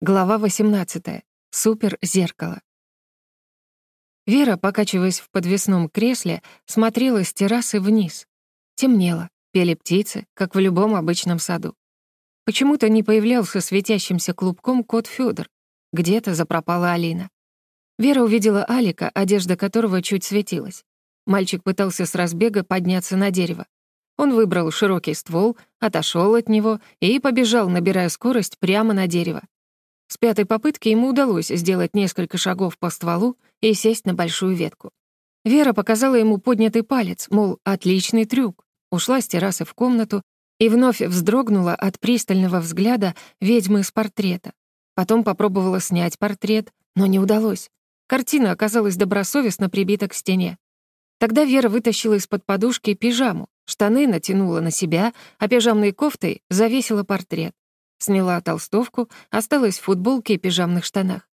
Глава 18. Суперзеркало. Вера, покачиваясь в подвесном кресле, смотрела с террасы вниз. Темнело, пели птицы, как в любом обычном саду. Почему-то не появлялся светящимся клубком кот Фёдор. Где-то запропала Алина. Вера увидела Алика, одежда которого чуть светилась. Мальчик пытался с разбега подняться на дерево. Он выбрал широкий ствол, отошел от него и побежал, набирая скорость прямо на дерево. С пятой попытки ему удалось сделать несколько шагов по стволу и сесть на большую ветку. Вера показала ему поднятый палец, мол, отличный трюк. Ушла с террасы в комнату и вновь вздрогнула от пристального взгляда ведьмы с портрета. Потом попробовала снять портрет, но не удалось. Картина оказалась добросовестно прибита к стене. Тогда Вера вытащила из-под подушки пижаму, штаны натянула на себя, а пижамной кофтой завесила портрет. Сняла толстовку, осталась в футболке и пижамных штанах.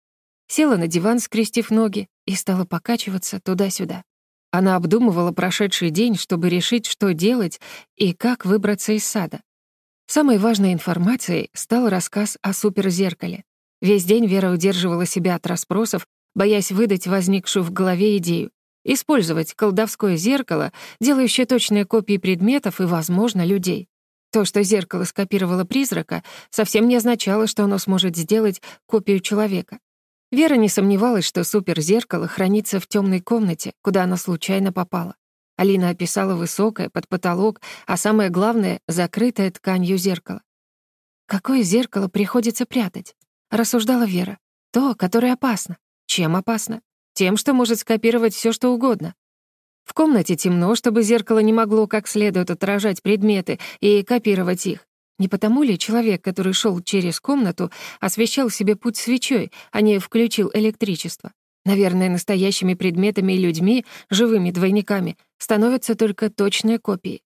Села на диван, скрестив ноги, и стала покачиваться туда-сюда. Она обдумывала прошедший день, чтобы решить, что делать и как выбраться из сада. Самой важной информацией стал рассказ о суперзеркале. Весь день Вера удерживала себя от расспросов, боясь выдать возникшую в голове идею. Использовать колдовское зеркало, делающее точные копии предметов и, возможно, людей. То, что зеркало скопировало призрака, совсем не означало, что оно сможет сделать копию человека. Вера не сомневалась, что суперзеркало хранится в темной комнате, куда оно случайно попало. Алина описала высокое, под потолок, а самое главное — закрытое тканью зеркало. «Какое зеркало приходится прятать?» — рассуждала Вера. «То, которое опасно. Чем опасно? Тем, что может скопировать все, что угодно. В комнате темно, чтобы зеркало не могло как следует отражать предметы и копировать их. Не потому ли человек, который шел через комнату, освещал себе путь свечой, а не включил электричество? Наверное, настоящими предметами и людьми, живыми двойниками, становятся только точные копии.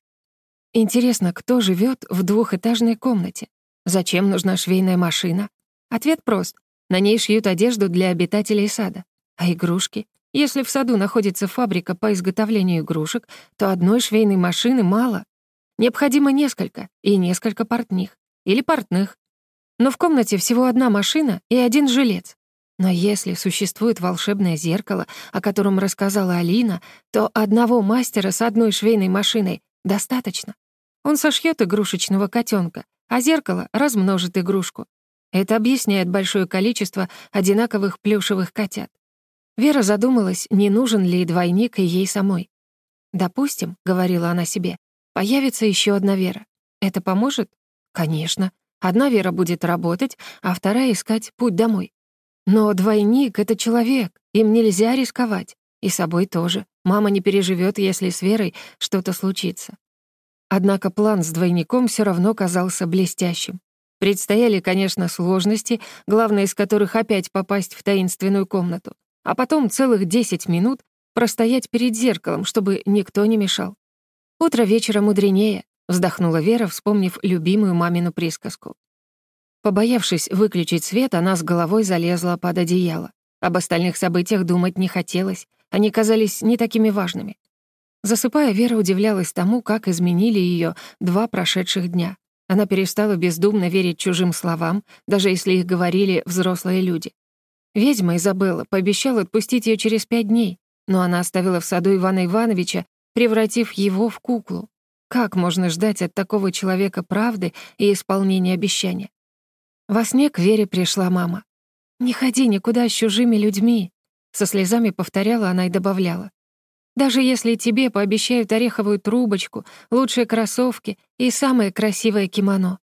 Интересно, кто живет в двухэтажной комнате? Зачем нужна швейная машина? Ответ прост. На ней шьют одежду для обитателей сада. А игрушки? Если в саду находится фабрика по изготовлению игрушек, то одной швейной машины мало. Необходимо несколько, и несколько портних. Или портных. Но в комнате всего одна машина и один жилец. Но если существует волшебное зеркало, о котором рассказала Алина, то одного мастера с одной швейной машиной достаточно. Он сошьет игрушечного котенка, а зеркало размножит игрушку. Это объясняет большое количество одинаковых плюшевых котят. Вера задумалась, не нужен ли двойник ей самой. «Допустим», — говорила она себе, — «появится еще одна Вера. Это поможет?» «Конечно. Одна Вера будет работать, а вторая — искать путь домой. Но двойник — это человек, им нельзя рисковать. И собой тоже. Мама не переживет, если с Верой что-то случится». Однако план с двойником все равно казался блестящим. Предстояли, конечно, сложности, главная из которых опять попасть в таинственную комнату а потом целых 10 минут простоять перед зеркалом, чтобы никто не мешал. «Утро вечера мудренее», — вздохнула Вера, вспомнив любимую мамину присказку. Побоявшись выключить свет, она с головой залезла под одеяло. Об остальных событиях думать не хотелось, они казались не такими важными. Засыпая, Вера удивлялась тому, как изменили ее два прошедших дня. Она перестала бездумно верить чужим словам, даже если их говорили взрослые люди. Ведьма Изабелла пообещала отпустить ее через пять дней, но она оставила в саду Ивана Ивановича, превратив его в куклу. Как можно ждать от такого человека правды и исполнения обещания? Во сне к Вере пришла мама. «Не ходи никуда с чужими людьми», — со слезами повторяла она и добавляла. «Даже если тебе пообещают ореховую трубочку, лучшие кроссовки и самое красивое кимоно.